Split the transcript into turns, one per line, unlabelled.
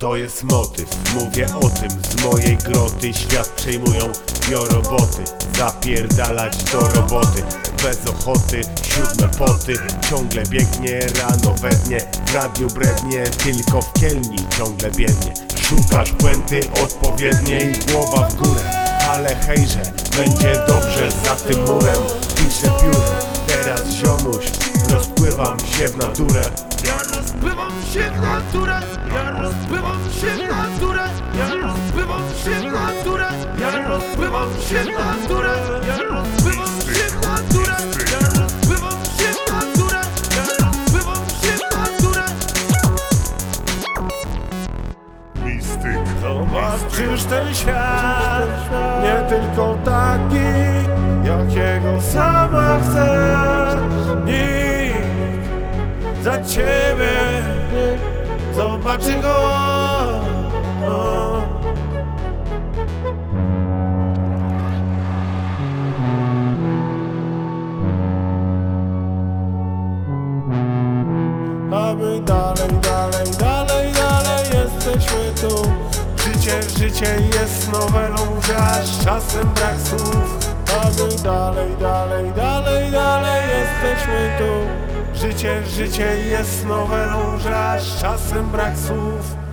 To jest motyw, mówię o tym Z mojej groty. Świat przejmują bioroboty. Zapierdalać do roboty. Bez ochoty, siódme poty. Ciągle biegnie rano we dnie. W radiu brednie, tylko w kielni ciągle biednie. Szukasz błędy odpowiedniej. Głowa w górę. Hejże, będzie dobrze za tym murem. Piszę piórem, teraz ziomuś Rozpływam się w naturę.
Ja rozpływam się w naturę Ja rozpływam się w naturę Ja rozpływam się w naturę Ja rozpływam się w naturę
Zobaczysz ten świat, nie tylko taki, jakiego sama chcesz. Nikt za ciebie zobaczy go. A my dalej, tu Życie, życie jest nowelą, że aż czasem brak słów. My dalej, dalej, dalej, dalej jesteśmy tu. Życie, życie jest nowelą, że aż czasem brak słów